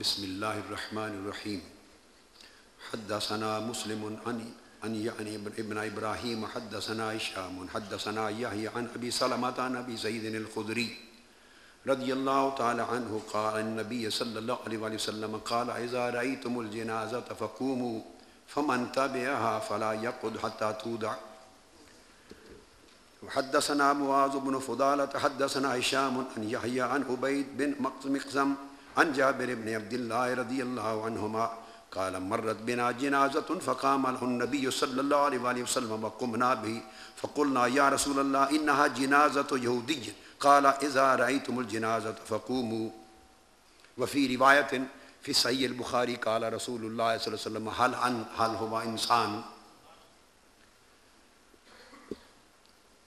بسم الله الرحمن الرحيم حدثنا مسلم عن عن يعني ابن ابراهيم حدثنا هشام، حدثنا يحيى عن ابي سلمة عن ابي سعيد الخدري رضي الله تعالى عنه قال النبي صلى الله عليه وسلم قال، اذا رايتم الجنازه فقوموا، فمن تبعها فلا يقعد حتى تودع. وحدثنا معاذ بن فضالة، حدثنا هشام عن يحيى عن عبيد بن مقسم عن جابر بن عبد الله رضي الله عنهما قال مرت بنا جنازة فقام له النبي صلى الله عليه وآله وسلم وقمنا به فقلنا يا رسول الله إنها جنازة يهودي قال إذا رأيتم الجنازة فقوموا وفي رواية في صحيح البخاري قال رسول الله صلى الله عليه وسلم هل عن هل هو انسان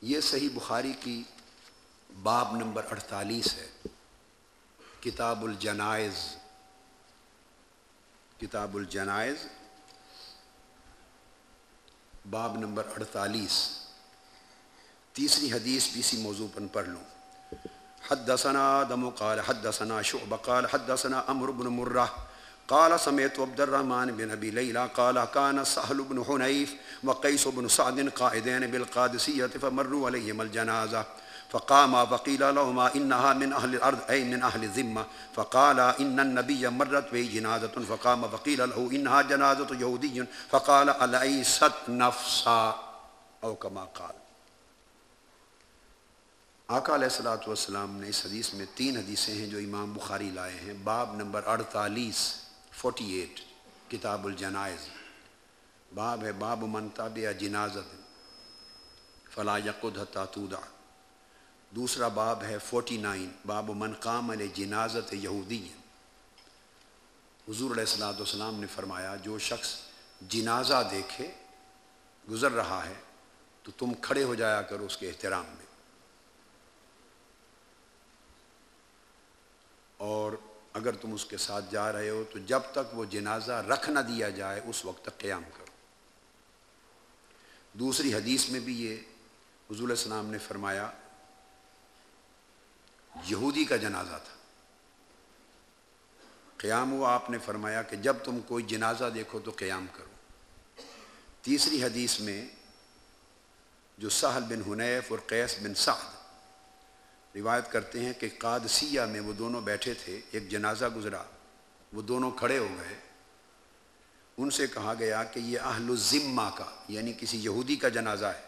یہ صحیح بخاری کی باب نمبر اڑتالیس ہے کتاب الجنائز کتاب الجنائز، باب نمبر اڑتالیس۔ تیسری حدیث بھی اسی موضوع پر پڑھ لوں۔ حدثنا آدم قال حدثنا شعب قال حدثنا عمرو بن مرہ قال سمعت عبد الرحمن بن ابي ليلى قال كان سهل بن حنيف وقيس بن سعد قائدين بالقادسيه فمروا عليهم الجنازه فقام وقيل لهما انها من اهل الارض اي من اهل الذمه فقال ان النبي مرت به جنازه فقام وقيل له انها جنازه يهودي فقال اليست نفسا او كما قال آقا علیہ السلاۃ والسلام نے اس حدیث میں تین حدیثیں ہیں جو امام بخاری لائے ہیں باب نمبر اڑتالیس فورٹی ایٹ کتاب الجنائز باب ہے باب منتاب یا جنازت فلا یقد تودا دوسرا باب ہے فورٹی نائن، باب من قام علیہ جنازت یہودی حضور علیہ السلاۃ والسلام نے فرمایا، جو شخص جنازہ دیکھے، گزر رہا ہے، تو تم کھڑے ہو جایا کرو اس کے احترام میں۔ اور اگر تم اس کے ساتھ جا رہے ہو، تو جب تک وہ جنازہ رکھ نہ دیا جائے، اس وقت تک قیام کرو۔ دوسری حدیث میں بھی یہ حضور علیہ السلام نے فرمایا یہودی کا جنازہ تھا۔ قیام ہوا، آپ نے فرمایا کہ جب تم کوئی جنازہ دیکھو تو قیام کرو۔ تیسری حدیث میں جو سہل بن حنیف اور قیس بن سعد روایت کرتے ہیں کہ قادسیہ میں وہ دونوں بیٹھے تھے، ایک جنازہ گزرا، وہ دونوں کھڑے ہو گئے۔ ان سے کہا گیا کہ یہ اہل الزمہ کا یعنی کسی یہودی کا جنازہ ہے۔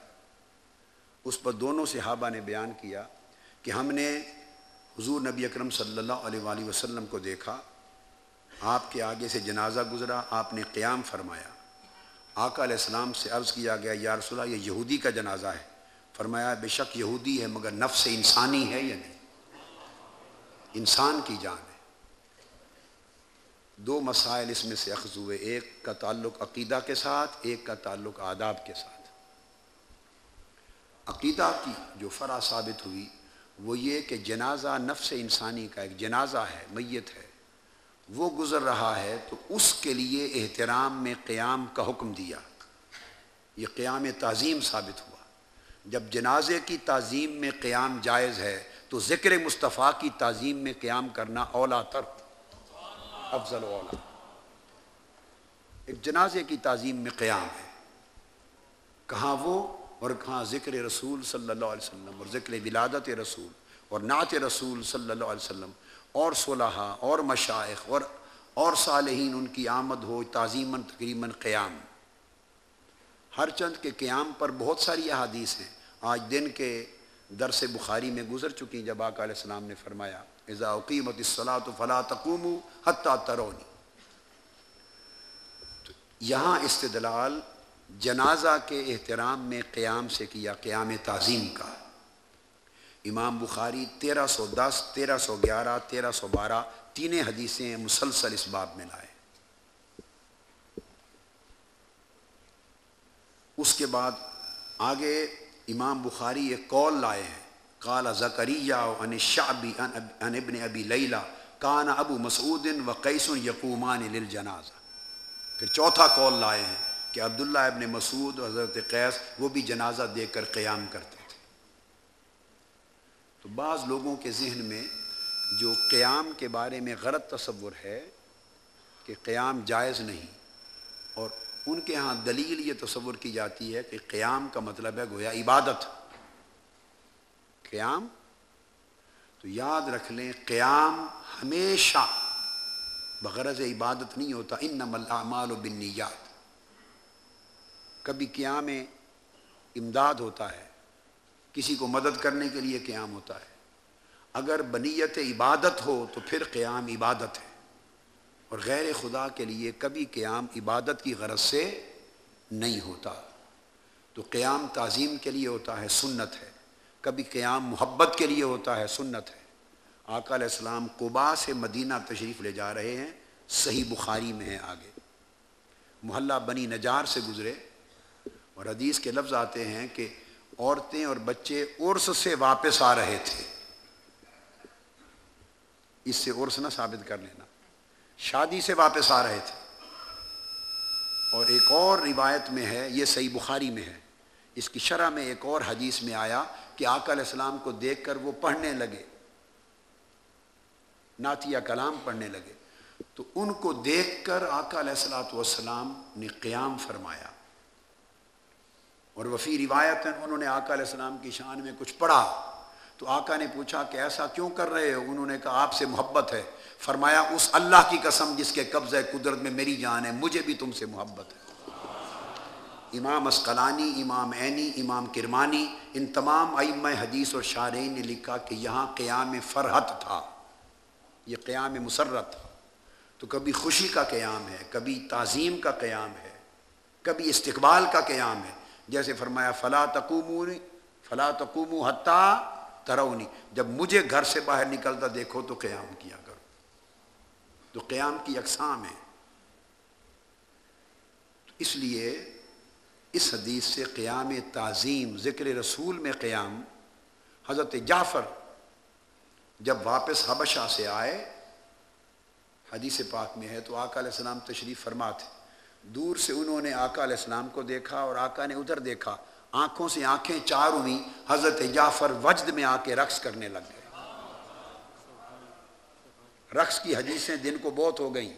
اس پر دونوں صحابہ نے بیان کیا کہ ہم نے حضور نبی اکرم صلی اللہ علیہ وآلہ وسلم کو دیکھا، آپ کے آگے سے جنازہ گزرا، آپ نے قیام فرمایا۔ آقا علیہ السلام سے عرض کیا گیا، یا رسول اللہ، یہ یہودی کا جنازہ ہے۔ فرمایا، بے شک یہودی ہے، مگر نفس انسانی ہے یا نہیں؟ انسان کی جان ہے۔ دو مسائل اس میں سے اخذ ہوئے، ایک کا تعلق عقیدہ کے ساتھ، ایک کا تعلق آداب کے ساتھ۔ عقیدہ کی جو فرا ثابت ہوئی وہ یہ کہ جنازہ نفس انسانی کا ایک جنازہ ہے، میت ہے۔ وہ گزر رہا ہے تو اس کے لیے احترام میں قیام کا حکم دیا۔ یہ قیام تعظیم ثابت ہوا۔ جب جنازے کی تعظیم میں قیام جائز ہے تو ذکر مصطفیٰ کی تعظیم میں قیام کرنا اولا تر افضل اولا ایک جنازے کی تعظیم میں قیام ہے۔ کہاں وہ؟ اور کہاں ذکر رسول صلی اللہ علیہ وسلم اور ذکر ولادت رسول اور نعت رسول صلی اللہ علیہ وسلم اور صلحہ اور مشائق اور اور صالحین ان کی آمد ہو تعظیماً تقریباً قیام۔ ہر چند کے قیام پر بہت ساری احادیث ہیں۔ آج دن کے درس بخاری میں گزر چکی جب آقا علیہ السلام نے فرمایا، اذا اقیمت الصلاۃ فلا تقوم حتیٰ ترونی. یہاں استدلال جنازہ کے احترام میں قیام سے کیا قیام تعظیم کا۔ امام بخاری تیرہ سو دس، تیرہ سو گیارہ، تیرہ سو بارہ تینیں حدیثیں مسلسل اس باب میں لائے۔ اس کے بعد آگے امام بخاری ایک کال لائے ہیں۔ کالا زکریہ ان شعبی ان ابن ابی لیلا کان ابو مسعود و قیس یقومان للجنازہ۔ پھر چوتھا کال لائے ہیں۔ کہ عبداللہ ابن مسعود و حضرت قیس وہ بھی جنازہ دے کر قیام کرتے تھے۔ تو بعض لوگوں کے ذہن میں جو قیام کے بارے میں غلط تصور ہے کہ قیام جائز نہیں اور ان کے ہاں دلیل یہ تصور کی جاتی ہے کہ قیام کا مطلب ہے گویا عبادت۔ قیام؟ تو یاد رکھ لیں قیام ہمیشہ بغرض عبادت نہیں ہوتا ان نمل اعمال و بنیاد کبھی قیام امداد ہوتا ہے، کسی کو مدد کرنے کے لیے قیام ہوتا ہے۔ اگر بنیت عبادت ہو تو پھر قیام عبادت ہے۔ اور غیر خدا کے لیے کبھی قیام عبادت کی غرض سے نہیں ہوتا۔ تو قیام تعظیم کے لیے ہوتا ہے، سنت ہے۔ کبھی قیام محبت کے لیے ہوتا ہے، سنت ہے۔ آقا علیہ السلام قبا سے مدینہ تشریف لے جا رہے ہیں، صحیح بخاری میں ہے آگے۔ محلہ بنی نجار سے گزرے۔ اور حدیث کے لفظ آتے ہیں کہ عورتیں اور بچے عرس سے واپس آ رہے تھے۔ اس سے عرس نہ ثابت کر لینا۔ شادی سے واپس آ رہے تھے۔ اور ایک اور روایت میں ہے، یہ صحیح بخاری میں ہے۔ اس کی شرح میں ایک اور حدیث میں آیا کہ آقا علیہ السلام کو دیکھ کر وہ پڑھنے لگے۔ نعتیہ کلام پڑھنے لگے۔ تو ان کو دیکھ کر آقا علیہ السلاۃ والسلام نے قیام فرمایا۔ اور وفی روایت انہوں نے آقا علیہ السلام کی شان میں کچھ پڑھا۔ تو آقا نے پوچھا کہ ایسا کیوں کر رہے ہو؟ انہوں نے کہا، آپ سے محبت ہے۔ فرمایا، اس اللہ کی قسم جس کے قبضہ قدرت میں میری جان ہے، مجھے بھی تم سے محبت ہے۔ امام اسقلانی، امام عینی، امام کرمانی، ان تمام ائمہ حدیث اور شارعین نے لکھا کہ یہاں قیام فرحت تھا۔ یہ قیام مسرت۔ تھا تو کبھی خوشی کا قیام ہے، کبھی تعظیم کا قیام ہے، کبھی استقبال کا قیام ہے۔ جیسے فرمایا، فلا تقوم فلا تقوم حتیٰ ترونی۔ جب مجھے گھر سے باہر نکلتا دیکھو تو قیام کیا کرو۔ تو قیام کی اقسام ہے اس لیے اس حدیث سے قیام تعظیم، ذکر رسول میں قیام۔ حضرت جعفر جب واپس حبشہ سے آئے، حدیث پاک میں ہے تو آقا علیہ السلام تشریف فرما تھے دور سے انہوں نے آقا علیہ السلام کو دیکھا اور آقا نے ادھر دیکھا، آنکھوں سے آنکھیں چار ہوئی حضرت جعفر وجد میں آ کے رقص کرنے لگ گئے۔ رقص کی حدیثیں دن کو بہت ہو گئیں۔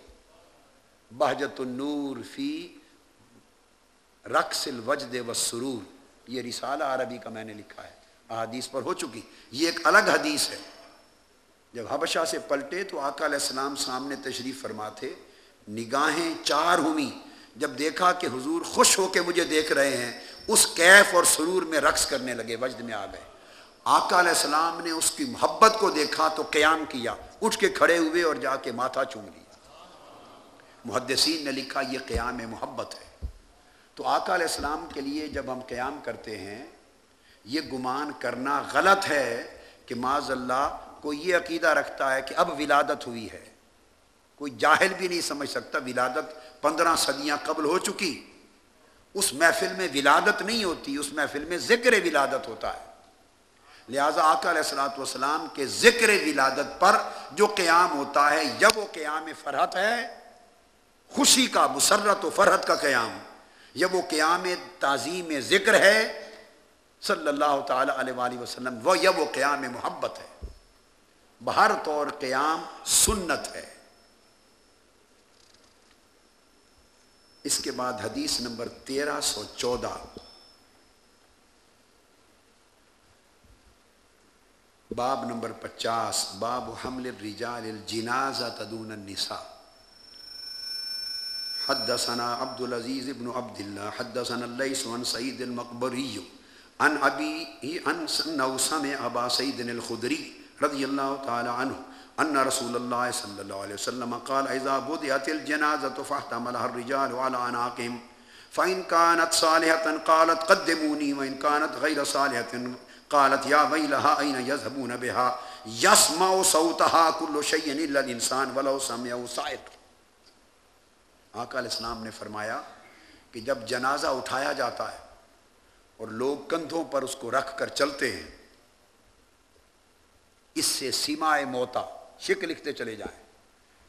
بہجت النور فی رقص الوجد و سرور یہ رسالہ عربی کا میں نے لکھا ہے۔ احادیث پر ہو چکی۔ یہ ایک الگ حدیث ہے۔ جب حبشہ سے پلٹے تو آقا علیہ السلام سامنے تشریف فرماتے، نگاہیں چار ہوئی جب دیکھا کہ حضور خوش ہو کے مجھے دیکھ رہے ہیں، اس کیف اور سرور میں رقص کرنے لگے، وجد میں آ گئے۔ آقا علیہ السلام نے اس کی محبت کو دیکھا تو قیام کیا۔ اٹھ کے کھڑے ہوئے اور جا کے ماتھا چوم لیا۔ محدثین نے لکھا، یہ قیام محبت ہے۔ تو آقا علیہ السلام کے لیے جب ہم قیام کرتے ہیں، یہ گمان کرنا غلط ہے کہ معذ اللہ کو یہ عقیدہ رکھتا ہے کہ اب ولادت ہوئی ہے۔ کوئی جاہل بھی نہیں سمجھ سکتا ولادت پندرہ صدیاں قبل ہو چکی۔ اس محفل میں ولادت نہیں ہوتی، اس محفل میں ذکر ولادت ہوتا ہے۔ لہٰذا آقا علیہ السلاۃ والسلام کے ذکر ولادت پر جو قیام ہوتا ہے جب وہ قیام فرحت ہے، خوشی کا، مسرت و فرحت کا قیام۔ جب وہ قیام تعظیم ذکر ہے، صلی اللہ تعالی علیہ وآلہ وسلم، وہ یہ وہ قیام محبت ہے۔ بہر طور قیام سنت ہے۔ اس کے بعد حدیث نمبر تیرہ سو چودہ۔ باب نمبر پچاس، باب حمل الرجال الجنازہ تدون النساء۔ حدثنا عبد العزیز ابن عبد اللہ حدثنا اللیس عن سعید المقبری عن ابی عن سنو سمع ابا سعید الخدری رضی اللہ تعالی عنہ ان رسول اللہ صلی اللہ علیہ وسلم قال اذا بدیت الجنازة فاحتملها الرجال على عناقهم فإن كانت صالحة قالت قدموني، وإن كانت غير صالحة قالت، يا ويلها، أين يذهبون بها؟ يسمع صوتها كل شيء إلا الإنسان، ولو سمعه صائق. آقا علیہ السلام نے فرمایا کہ جب جنازہ اٹھایا جاتا ہے اور لوگ کندھوں پر اس کو رکھ کر چلتے ہیں، اس سے سیما موتا شک لکھتے چلے جائیں۔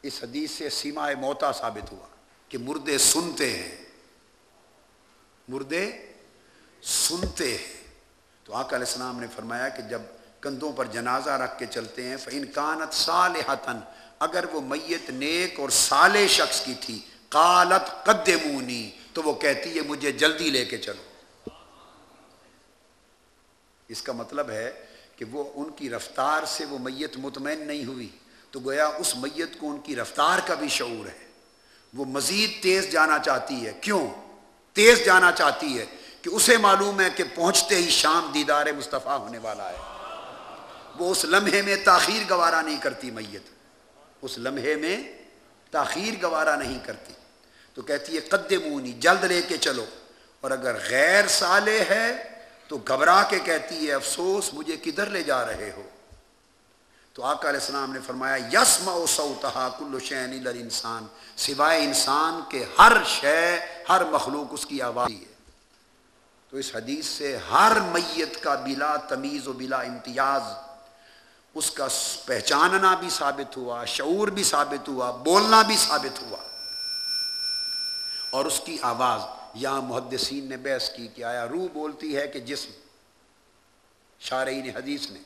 اس حدیث سے سیما موتا ثابت ہوا کہ مردے سنتے ہیں۔ مردے سنتے ہیں۔ تو آقا علیہ السلام نے فرمایا کہ جب کندھوں پر جنازہ رکھ کے چلتے ہیں فن کانت صالحتن اگر وہ میت نیک اور سالے شخص کی تھی، قالت قدمونی، تو وہ کہتی ہے، مجھے جلدی لے کے چلو۔ اس کا مطلب ہے کہ وہ ان کی رفتار سے وہ میت مطمئن نہیں ہوئی۔ تو گویا اس میت کو ان کی رفتار کا بھی شعور ہے۔ وہ مزید تیز جانا چاہتی ہے۔ کیوں؟ تیز جانا چاہتی ہے کہ اسے معلوم ہے کہ پہنچتے ہی شام دیدار مصطفیٰ ہونے والا ہے۔ وہ اس لمحے میں تاخیر گوارا نہیں کرتی میت۔ اس لمحے میں تاخیر گوارا نہیں کرتی۔ تو کہتی ہے قدمونی جلد لے کے چلو۔ اور اگر غیر سالے ہے تو گھبرا کے کہتی ہے، افسوس، مجھے کدھر لے جا رہے ہو؟ تو آقا علیہ السلام نے فرمایا یسم او سوتہا کل شین انسان سوائے انسان کے ہر شے، ہر مخلوق اس کی آواز ہے۔ تو اس حدیث سے ہر میت کا بلا تمیز و بلا امتیاز، اس کا پہچاننا بھی ثابت ہوا، شعور بھی ثابت ہوا، بولنا بھی ثابت ہوا۔ اور اس کی آواز یہاں محدثین نے بحث کی کہ آیا روح بولتی ہے کہ جسم، شارعین حدیث نے۔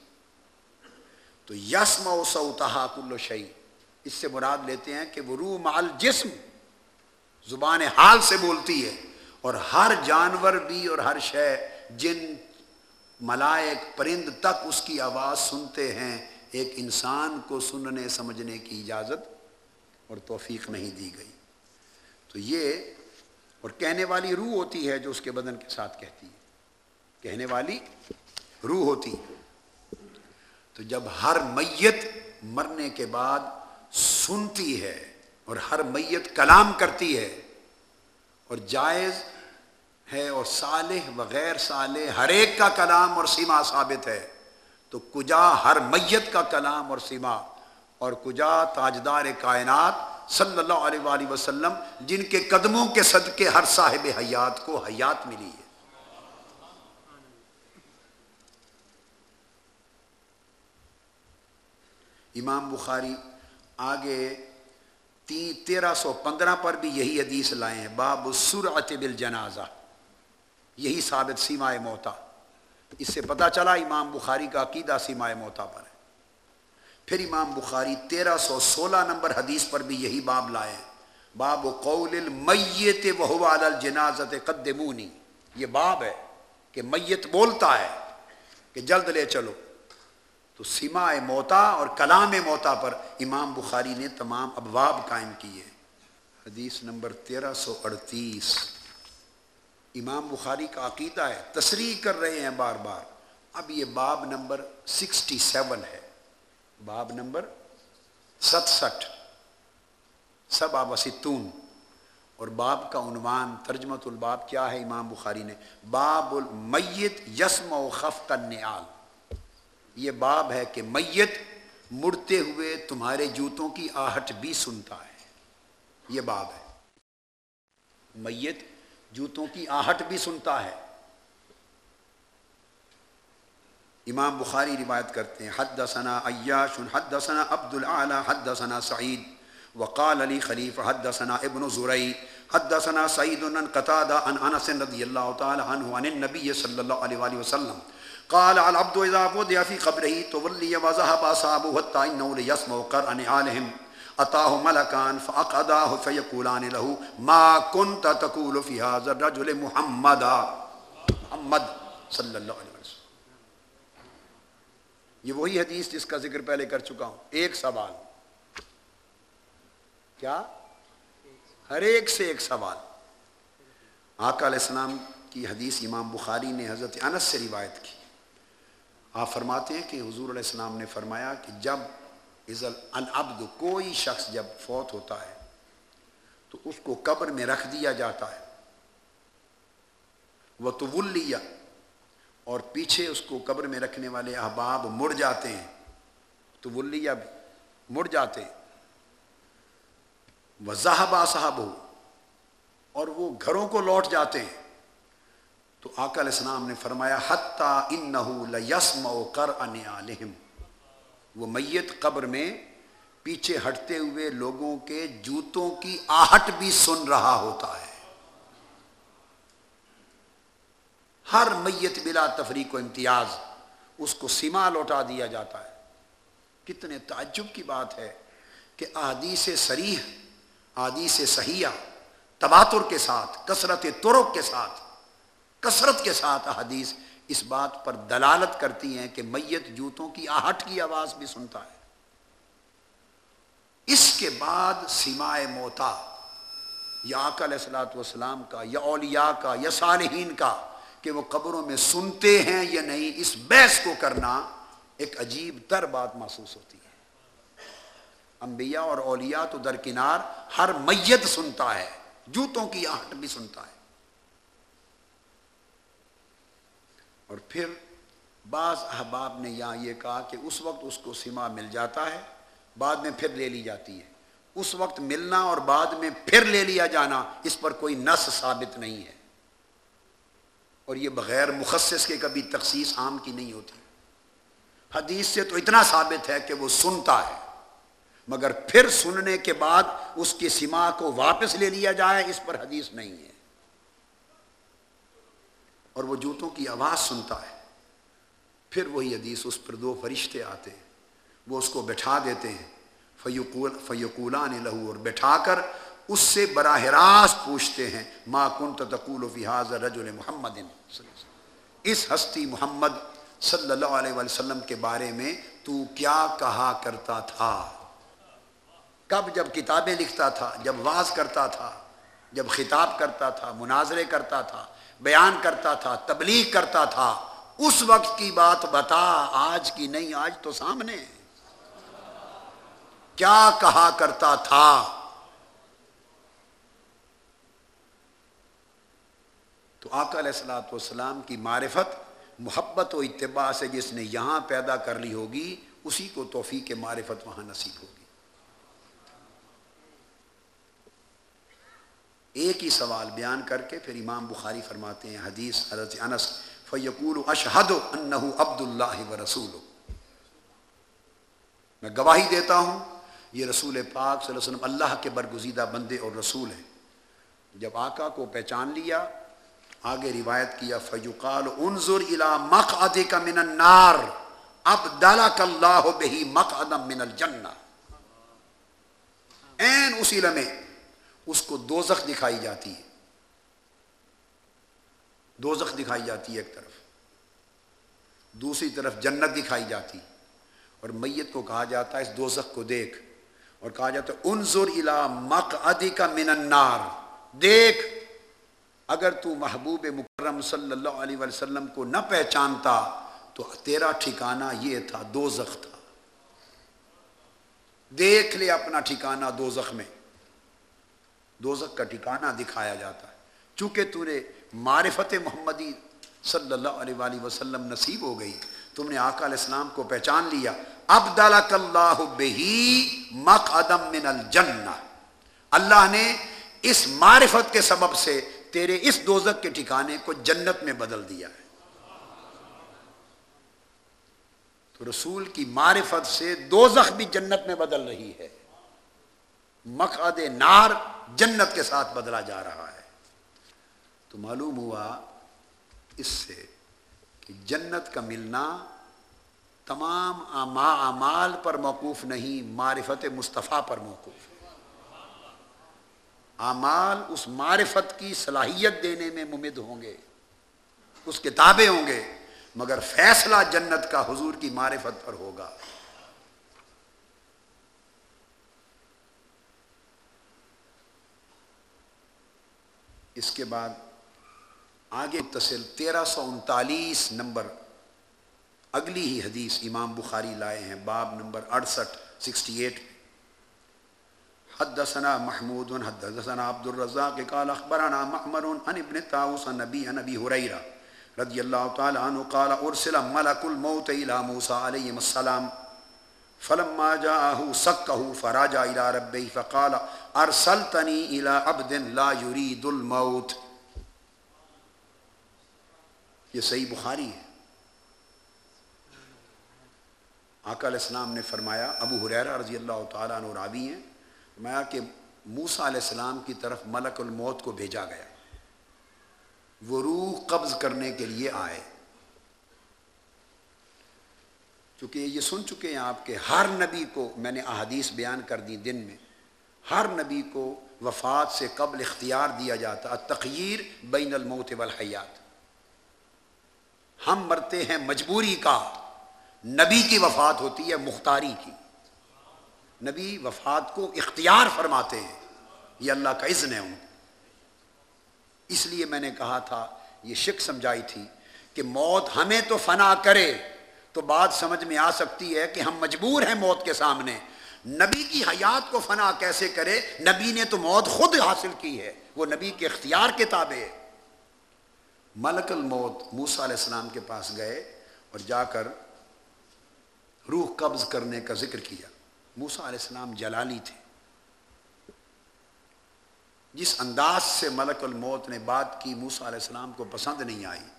تو یسم و سوتہا کل شعی اس سے مراد لیتے ہیں کہ وہ روح مال جسم زبان حال سے بولتی ہے اور ہر جانور بھی اور ہر شے جن ملائک پرند تک اس کی آواز سنتے ہیں، ایک انسان کو سننے سمجھنے کی اجازت اور توفیق نہیں دی گئی۔ تو یہ اور کہنے والی روح ہوتی ہے جو اس کے بدن کے ساتھ کہتی ہے۔ کہنے والی روح ہوتی ہے۔ تو جب ہر میت مرنے کے بعد سنتی ہے اور ہر میت کلام کرتی ہے اور جائز ہے اور صالح وغیر صالح ہر ایک کا کلام اور سیما ثابت ہے، تو کجا ہر میت کا کلام اور سیما اور کجا تاجدار کائنات صلی اللہ علیہ وآلہ وسلم جن کے قدموں کے صدقے ہر صاحب حیات کو حیات ملی ہے۔ امام بخاری آگے تیرہ سو پندرہ پر بھی یہی حدیث لائے ہیں، باب سرعت بالجنازہ۔ یہی ثابت سیمائے موتا۔ اس سے پتہ چلا امام بخاری کا عقیدہ سیمائے موتا پر ہے۔ پھر امام بخاری تیرہ سو سولہ نمبر حدیث پر بھی یہی باب لائے ہیں۔ باب قول المیت وہو علی الجنازت قدمونی۔ یہ باب ہے کہ میت بولتا ہے کہ جلد لے چلو۔ تو سما موتا اور کلام موتا پر امام بخاری نے تمام ابواب قائم کیے حدیث نمبر تیرہ سو اڑتیس۔ امام بخاری کا عقیدہ ہے تصریح کر رہے ہیں بار بار۔ اب یہ باب نمبر سکسٹی سیون ہے۔ باب نمبر ستسٹھ۔ سب آبستون اور باب کا عنوان ترجمت الباب کیا ہے؟ امام بخاری نے، باب المیت یسم و خف کا نیال یہ باب ہے کہ میت مڑتے ہوئے تمہارے جوتوں کی آہٹ بھی سنتا ہے۔ یہ باب ہے۔ میت جوتوں کی آہٹ بھی سنتا ہے۔ امام بخاری روایت کرتے ہیں حد ثنا عیاش حد ثنا عبد العلیٰ حد ثنا سعید، وقال علی خلیف حد ثنا ابن ضرعی حد ثنا سعید قطادہ ان انس رضی اللہ تعالی عنہ، عن النبی صلی اللہ علیہ وآلہ وسلم۔ قال العبد اذا وضع في قبره تولي وذهب اصحابه حتى انه ليسمع قران عالهم اتاه ملكان فاقعداه فيقولان له ما كنت تقول في هذا الرجل محمد محمد صلی اللہ علیہ وسلم. یہ وہی حدیث جس کا ذکر پہلے کر چکا ہوں. ایک سوال. کیا؟ ہر ایک سے ایک سوال. آقا علیہ السلام کی حدیث امام بخاری نے حضرت انس سے روایت کی. آپ فرماتے ہیں کہ حضور علیہ السلام نے فرمایا کہ جب عزل العبد کوئی شخص جب فوت ہوتا ہے تو اس کو قبر میں رکھ دیا جاتا ہے۔ وہ تو اور پیچھے اس کو قبر میں رکھنے والے احباب مڑ جاتے ہیں۔ تو مڑ جاتے ہیں۔ وہ صاحب ہو اور وہ گھروں کو لوٹ جاتے ہیں۔ تو آقا علیہ السلام نے فرمایا، حتیٰ انہو لیسم و کر ان وہ میت قبر میں پیچھے ہٹتے ہوئے لوگوں کے جوتوں کی آہٹ بھی سن رہا ہوتا ہے۔ ہر میت بلا تفریق و امتیاز اس کو سیما لوٹا دیا جاتا ہے۔ کتنے تعجب کی بات ہے کہ احادیث سریح احادیث صحیح تباتر کے ساتھ، کثرت ترک کے ساتھ کثرت کے ساتھ احادیث اس بات پر دلالت کرتی ہیں کہ میت جوتوں کی آہٹ کی آواز بھی سنتا ہے۔ اس کے بعد سمائے موتا، یا آقا علیہ السلاۃ والسلام کا، یا اولیاء کا، یا صالحین کا، کہ وہ قبروں میں سنتے ہیں یا نہیں، اس بحث کو کرنا ایک عجیب تر بات محسوس ہوتی ہے۔ انبیاء اور اولیاء تو درکنار ہر میت سنتا ہے، جوتوں کی آہٹ بھی سنتا ہے۔ اور پھر بعض احباب نے یہاں یہ کہا کہ اس وقت اس کو سما مل جاتا ہے، بعد میں پھر لے لی جاتی ہے۔ اس وقت ملنا اور بعد میں پھر لے لیا جانا اس پر کوئی نس ثابت نہیں ہے۔ اور یہ بغیر مخصص کے کبھی تخصیص عام کی نہیں ہوتی۔ حدیث سے تو اتنا ثابت ہے کہ وہ سنتا ہے، مگر پھر سننے کے بعد اس کی سما کو واپس لے لیا جائے، اس پر حدیث نہیں ہے۔ اور وہ جوتوں کی آواز سنتا ہے۔ پھر وہی حدیث اس پر دو فرشتے آتے ہیں۔ وہ اس کو بٹھا دیتے ہیں۔ فیقول فیقولان لہو اور بٹھا کر اس سے براہ راست پوچھتے ہیں، ما کن تقول فی حاضر رجل محمد؟ اس ہستی محمد صلی اللہ علیہ وسلم کے بارے میں تو کیا کہا کرتا تھا؟ کب جب کتابیں لکھتا تھا، جب واز کرتا تھا، جب خطاب کرتا تھا، مناظرے کرتا تھا۔ بیان کرتا تھا، تبلیغ کرتا تھا۔ اس وقت کی بات بتا، آج کی نہیں، آج تو سامنے۔ کیا کہا کرتا تھا؟ تو آقا علیہ السلاۃ والسلام کی معرفت، محبت و اتباع سے جس نے یہاں پیدا کر لی ہوگی، اسی کو توفیق معرفت وہاں نصیب ہوگی۔ ایک ہی سوال بیان کر کے پھر امام بخاری فرماتے ہیں، حدیث حضرت انس فیقول اشہد انہ عبد اللہ و رسول میں گواہی دیتا ہوں، یہ رسول پاک صلی اللہ علیہ وسلم اللہ کے برگزیدہ بندے اور رسول ہیں۔ جب آقا کو پہچان لیا، آگے روایت کیا فیقال انظر الى مقعدک من النار اب اللہ بہی مقعدم من الجنہ این اسی لمحے اس کو دوزخ دکھائی جاتی ہے۔ دوزخ دکھائی جاتی ہے ایک طرف۔ دوسری طرف جنت دکھائی جاتی۔ اور میت کو کہا جاتا ہے، اس دوزخ کو دیکھ۔ اور کہا جاتا ہے، انظر الا مقعدی کا من النار۔ دیکھ، اگر تو محبوب مکرم صلی اللہ علیہ وسلم کو نہ پہچانتا تو تیرا ٹھکانہ یہ تھا، دوزخ تھا۔ دیکھ لے اپنا ٹھکانہ دوزخ میں۔ دوزک کا ٹھکانہ دکھایا جاتا ہے۔ چونکہ تو نے معرفت محمدی صلی اللہ علیہ وآلہ وسلم نصیب ہو گئی، تم نے آقا علیہ السلام کو پہچان لیا۔ اب اللہ بہی مقعدم من الجنہ۔ اللہ نے اس معرفت کے سبب سے تیرے اس دوزک کے ٹھکانے کو جنت میں بدل دیا ہے۔ تو رسول کی معرفت سے دوزخ بھی جنت میں بدل رہی ہے۔ مقعد نار جنت کے ساتھ بدلا جا رہا ہے۔ تو معلوم ہوا اس سے کہ جنت کا ملنا تمام اعمال پر موقوف نہیں، معرفت مصطفیٰ پر موقوف۔ اعمال اس معرفت کی صلاحیت دینے میں ممد ہوں گے، اس کتابیں ہوں گے، مگر فیصلہ جنت کا حضور کی معرفت پر ہوگا۔ اس کے بعد آگے تصل تیرہ سو انتالیس نمبر اگلی ہی حدیث امام بخاری لائے ہیں، باب نمبر اڑسٹھ، سکسٹی ایٹ۔ حدثنا محمود، حدثنا عبد الرزاق قال اخبرنا محمر عن ابن تاؤس نبی نبی حریرہ رضی اللہ تعالی عنہ قال ارسل ملک الموت الى موسیٰ علیہ السلام۔ فلما جاءه سكه فراجع الى ربه فقال ارسلتني الى عبد لا يريد الموت. یہ صحیح بخاری ہے۔ آقا علیہ السلام نے فرمایا، ابو حریرہ رضی اللہ تعالیٰ عنہ راوی ہیں فرمایا کہ موسیٰ علیہ السلام کی طرف ملک الموت کو بھیجا گیا۔ وہ روح قبض کرنے کے لیے آئے۔ چونکہ یہ سن چکے ہیں آپ کے ہر نبی کو میں نے احادیث بیان کر دی دن میں، ہر نبی کو وفات سے قبل اختیار دیا جاتا تقیر بین الموت والحیات۔ ہم مرتے ہیں مجبوری کا، نبی کی وفات ہوتی ہے مختاری کی۔ نبی وفات کو اختیار فرماتے ہیں، یہ اللہ کا عزن ہے ان اس لیے میں نے کہا تھا، یہ شک سمجھائی تھی کہ موت ہمیں تو فنا کرے۔ تو بات سمجھ میں آ سکتی ہے کہ ہم مجبور ہیں موت کے سامنے۔ نبی کی حیات کو فنا کیسے کرے؟ نبی نے تو موت خود حاصل کی ہے، وہ نبی کے اختیار کے تابع ہے۔ ملک الموت موسا علیہ السلام کے پاس گئے اور جا کر روح قبض کرنے کا ذکر کیا۔ موسا علیہ السلام جلالی تھے۔ جس انداز سے ملک الموت نے بات کی موسا علیہ السلام کو پسند نہیں آئی۔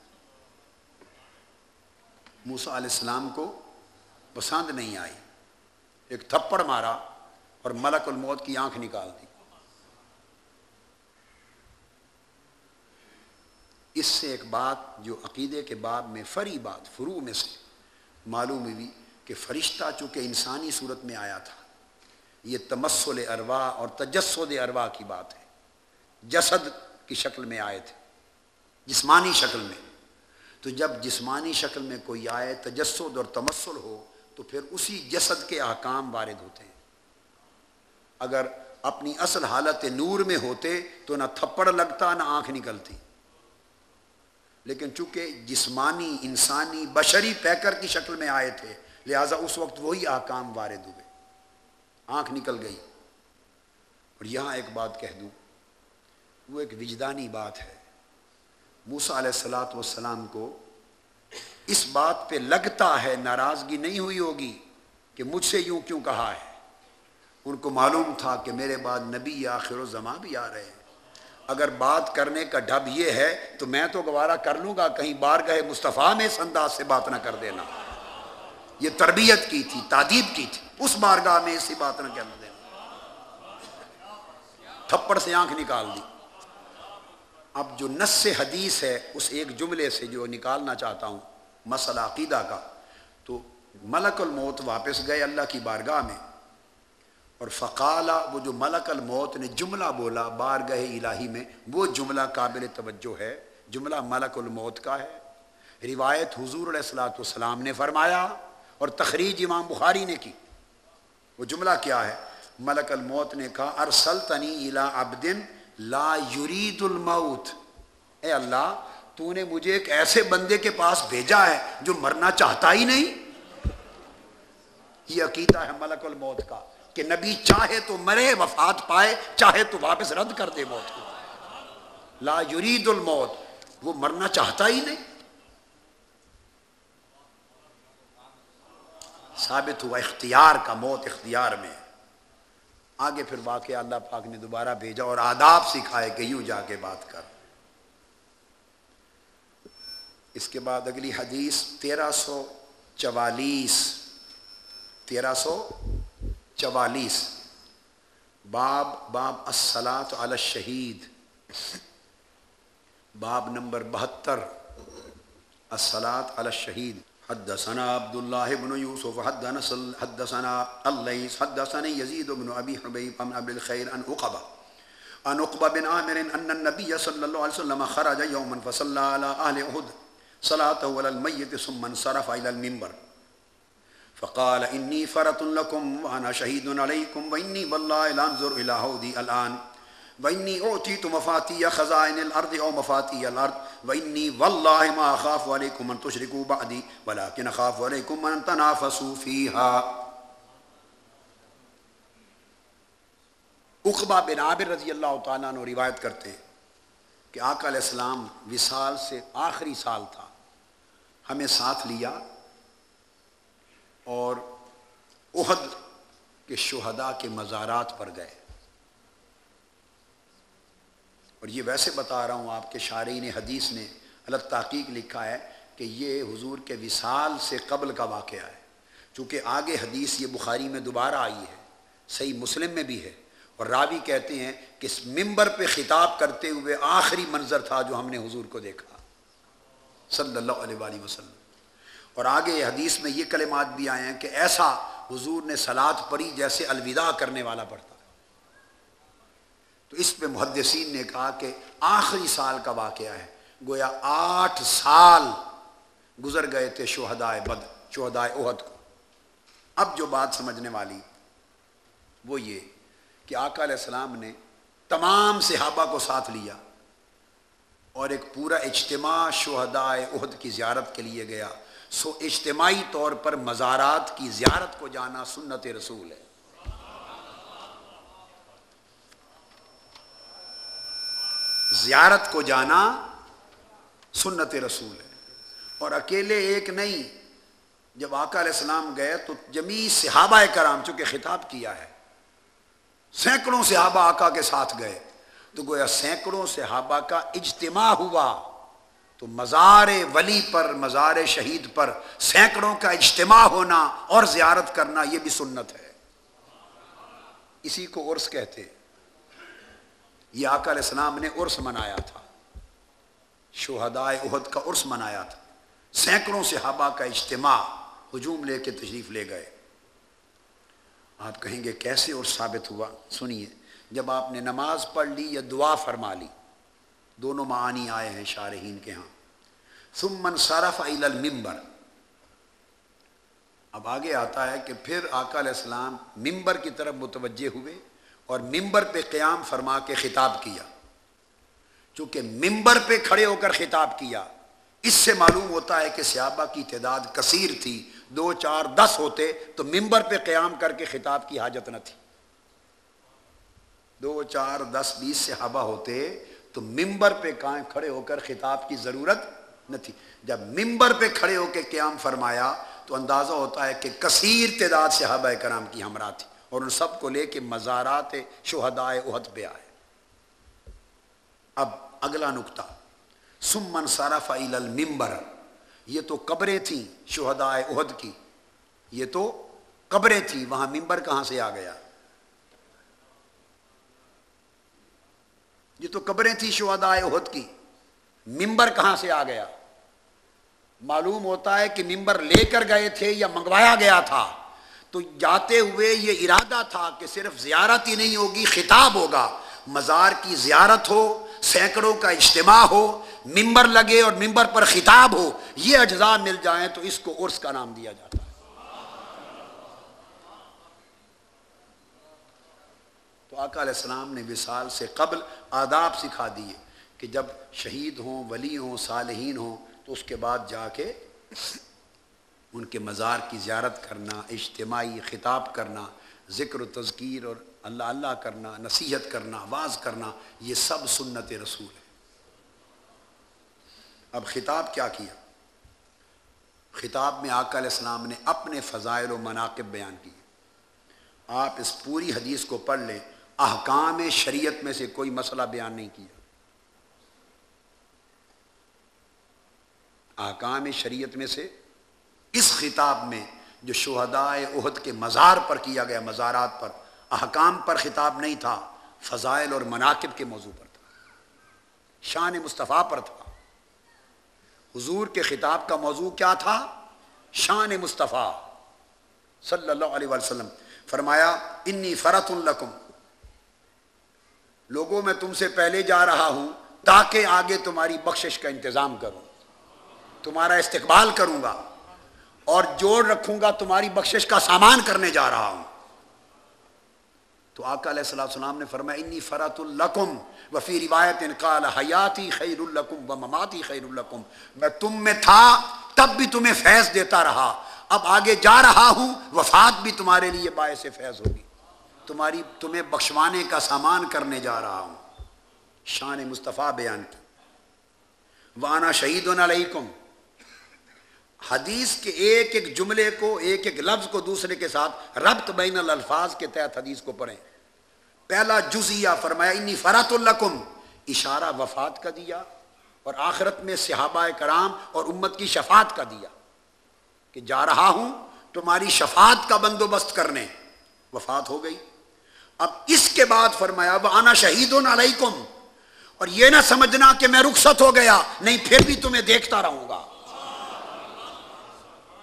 موسا علیہ السلام کو پسند نہیں آئی۔ ایک تھپڑ مارا اور ملک الموت کی آنکھ نکال دی۔ اس سے ایک بات جو عقیدے کے باب میں فری بات فرو میں سے معلوم ہوئی کہ فرشتہ چونکہ انسانی صورت میں آیا تھا، یہ تمسل اروا اور تجسد اروا کی بات ہے۔ جسد کی شکل میں آئے تھے، جسمانی شکل میں۔ تو جب جسمانی شکل میں کوئی آئے، تجسد اور تمسل ہو، تو پھر اسی جسد کے احکام وارد ہوتے ہیں۔ اگر اپنی اصل حالت نور میں ہوتے، تو نہ تھپڑ لگتا، نہ آنکھ نکلتی۔ لیکن چونکہ جسمانی، انسانی، بشری پیکر کی شکل میں آئے تھے، لہٰذا اس وقت وہی آکام وارد ہوئے۔ آنکھ نکل گئی۔ اور یہاں ایک بات کہہ دوں۔ وہ ایک وجدانی بات ہے۔ موسا علیہ السلاۃ والسلام کو اس بات پہ لگتا ہے، ناراضگی نہیں ہوئی ہوگی کہ مجھ سے یوں کیوں کہا ہے۔ ان کو معلوم تھا کہ میرے بعد نبی یا آخر و زماں بھی آ رہے ہیں۔ اگر بات کرنے کا ڈب یہ ہے تو میں تو گوارا کر لوں گا، کہیں بار گئے مصطفیٰ میں اس انداز سے بات نہ کر دینا۔ یہ تربیت کی تھی تعدیب کی تھی۔ اس بارگاہ میں ایسی بات نہ کر دینا۔ تھپڑ سے آنکھ نکال دی۔ اب جو نس حدیث ہے، اس ایک جملے سے جو نکالنا چاہتا ہوں، مسئلہ عقیدہ کا، تو ملک الموت واپس گئے اللہ کی بارگاہ میں۔ اور فقالہ وہ جو ملک الموت نے جملہ بولا بار گئے الہی میں، وہ جملہ قابل توجہ ہے۔ جملہ ملک الموت کا ہے۔ روایت حضور علیہ السلاۃ والسلام نے فرمایا اور تخریج امام بخاری نے کی۔ وہ جملہ کیا ہے؟ ملک الموت نے کہا، ارسلتنی الى عبدن لا یرید الموت۔ اے اللہ، تو نے مجھے ایک ایسے بندے کے پاس بھیجا ہے جو مرنا چاہتا ہی نہیں۔ یہ عقیدہ ہے ملک الموت کا کہ نبی چاہے تو مرے، وفات پائے، چاہے تو واپس رد کر دے موت کو۔ لا یرید الموت، وہ مرنا چاہتا ہی نہیں۔ ثابت ہوا اختیار کا موت اختیار میں۔ آگے پھر واقعہ اللہ پاک نے دوبارہ بھیجا اور آداب سکھائے کہ یوں جا کے بات کر۔ اس کے بعد اگلی حدیث تیرہ سو چوالیس۔ تیرہ سو چوالیس۔ باب باب السلاط علی الشہید۔ باب نمبر بہتر۔ السلاط علی الشہید۔ حدثنا عبد الله بن يوسف، حدثنا الليث حدثنا يزيد بن ابي حبيب عن ابي الخير، عن عقبه عن عقبه بن عامر ان النبي صلى الله عليه وسلم خرج يوما فصلى على اهل احد صلاته على الميت ثم انصرف الى المنبر. فقال انی فرط لکم وانا شہید علیکم وانی واللہ لا انظر الى حودی الان وانی اعطیت مفاتی خزائن الارض او مفاتی الارض وانی واللہ ما اخاف علیکم ان تشرکو بعدی ولیکن اخاف علیکم ان تنافسو فیہا اقبہ بن عابر رضی اللہ تعالیٰ نے روایت کرتے ہیں کہ آقا علیہ السلام وصال سے آخری سال تھا ہمیں ساتھ لیا اور عہد کے شہداء کے مزارات پر گئے اور یہ ویسے بتا رہا ہوں آپ کے شارعین حدیث نے، اللہ تحقیق لکھا ہے کہ یہ حضور کے وصال سے قبل کا واقعہ ہے۔ چونکہ آگے حدیث یہ بخاری میں دوبارہ آئی ہے، صحیح مسلم میں بھی ہے۔ اور راوی کہتے ہیں کہ اس ممبر پہ خطاب کرتے ہوئے آخری منظر تھا جو ہم نے حضور کو دیکھا۔ صلی اللہ علیہ وسلم۔ اور آگے حدیث میں یہ کلمات بھی آئے ہیں کہ ایسا حضور نے سلاد پڑھی جیسے الوداع کرنے والا پڑھتا۔ تو اس پہ محدثین نے کہا کہ آخری سال کا واقعہ ہے۔ گویا آٹھ سال گزر گئے تھے شہدائے بد شہدائے عہد کو۔ اب جو بات سمجھنے والی وہ یہ کہ آقا علیہ السلام نے تمام صحابہ کو ساتھ لیا اور ایک پورا اجتماع شہدائے عہد کی زیارت کے لیے گیا۔ سو اجتماعی طور پر مزارات کی زیارت کو جانا سنت رسول ہے۔ زیارت کو جانا سنت رسول ہے۔ اور اکیلے ایک نہیں، جب آقا علیہ السلام گئے تو جمی صحابہ کرام چونکہ خطاب کیا ہے، سینکڑوں صحابہ آقا کے ساتھ گئے۔ تو گویا سینکڑوں صحابہ کا اجتماع ہوا، تو مزار ولی پر، مزار شہید پر سینکڑوں کا اجتماع ہونا اور زیارت کرنا یہ بھی سنت ہے۔ اسی کو عرس کہتے یہ آقا علیہ السلام نے عرس منایا تھا۔ شہدائے عہد کا عرس منایا تھا۔ سینکڑوں صحابہ کا اجتماع ہجوم لے کے تشریف لے گئے۔ آپ کہیں گے کیسے اور ثابت ہوا؟ سنیے، جب آپ نے نماز پڑھ لی یا دعا فرما لی، دونوں معانی آئے ہیں شارحین کے ہاں۔ ثم صرف المبر اب آگے آتا ہے کہ پھر آقا علیہ السلام ممبر کی طرف متوجہ ہوئے۔ اور ممبر پہ قیام فرما کے خطاب کیا۔ چونکہ ممبر پہ کھڑے ہو کر خطاب کیا، اس سے معلوم ہوتا ہے کہ صحابہ کی تعداد کثیر تھی۔ دو، چار، دس ہوتے تو ممبر پہ قیام کر کے خطاب کی حاجت نہ تھی۔ دو، چار، دس، بیس صحابہ ہوتے تو ممبر پہ کھڑے ہو کر خطاب کی ضرورت نہ تھی۔ جب ممبر پہ کھڑے ہو کے قیام فرمایا تو اندازہ ہوتا ہے کہ کثیر تعداد صحابہ کرام کی ہمراہ تھی۔ اور ان سب کو لے کے مزارات شہدائے احد پہ آئے۔ اب اگلا نقطہ سمن صرف المبر یہ تو قبریں تھیں شہدائے عہد کی۔ یہ تو قبریں تھیں، وہاں ممبر کہاں سے آ گیا؟ یہ تو قبریں تھیں شہدائے عہد کی۔ ممبر کہاں سے آ گیا؟ معلوم ہوتا ہے کہ ممبر لے کر گئے تھے یا منگوایا گیا تھا۔ تو جاتے ہوئے یہ ارادہ تھا کہ صرف زیارت ہی نہیں ہوگی، خطاب ہوگا۔ مزار کی زیارت ہو، سینکڑوں کا اجتماع ہو ممبر لگے اور ممبر پر خطاب ہو، یہ اجزاء مل جائیں تو اس کو عرس کا نام دیا جاتا۔ ہے تو آقا علیہ السلام نے وصال سے قبل آداب سکھا دیے کہ جب شہید ہوں، ولی ہوں، صالحین ہوں تو اس کے بعد جا کے ان کے مزار کی زیارت کرنا، اجتماعی خطاب کرنا، ذکر و تذکیر اور اللہ اللہ کرنا، نصیحت کرنا آواز کرنا، یہ سب سنت رسول ہے اب خطاب کیا کیا؟ خطاب میں آقا علیہ السلام نے اپنے فضائل و مناقب بیان کیے۔ آپ اس پوری حدیث کو پڑھ لیں، احکام شریعت میں سے کوئی مسئلہ بیان نہیں کیا۔ احکام شریعت میں سے اس خطاب میں جو شہدائے عہد کے مزار پر کیا گیا، مزارات پر، احکام پر خطاب نہیں تھا، فضائل اور مناقب کے موضوع پر تھا۔ شان مصطفیٰ پر تھا۔ حضور کے خطاب کا موضوع کیا تھا؟ شان مصطفیٰ صلی اللہ علیہ وسلم۔ فرمایا، انی فرت القم لوگوں، میں تم سے پہلے جا رہا ہوں تاکہ آگے تمہاری بخشش کا انتظام کروں۔ تمہارا استقبال کروں گا۔ اور جوڑ رکھوں گا تمہاری بخشش کا سامان کرنے جا رہا ہوں۔ تو آقا علیہ السلام السلام نے فرمایا، انی فرت القم وفی روایت قال، حیاتی خیر القم و مماتی خیر القم میں تم میں تھا، تب بھی تمہیں فیض دیتا رہا۔ اب آگے جا رہا ہوں، وفات بھی تمہارے لیے باعث فیض ہوگی۔ تمہاری، تمہیں بخشوانے کا سامان کرنے جا رہا ہوں۔ شان مصطفیٰ بیان کی۔ وانا شہید علیکم۔ حدیث کے ایک ایک جملے کو، ایک ایک لفظ کو دوسرے کے ساتھ ربط بین الفاظ کے تحت حدیث کو پڑھیں۔ پہلا جزیہ فرمایا، انی فرات القم اشارہ وفات کا دیا اور آخرت میں صحابہ کرام اور امت کی شفاعت کا دیا کہ جا رہا ہوں تمہاری شفاعت کا بندوبست کرنے۔ وفات ہو گئی۔ اب اس کے بعد فرمایا وہ آنا شہید علیکم اور یہ نہ سمجھنا کہ میں رخصت ہو گیا، نہیں، پھر بھی تمہیں دیکھتا رہوں گا۔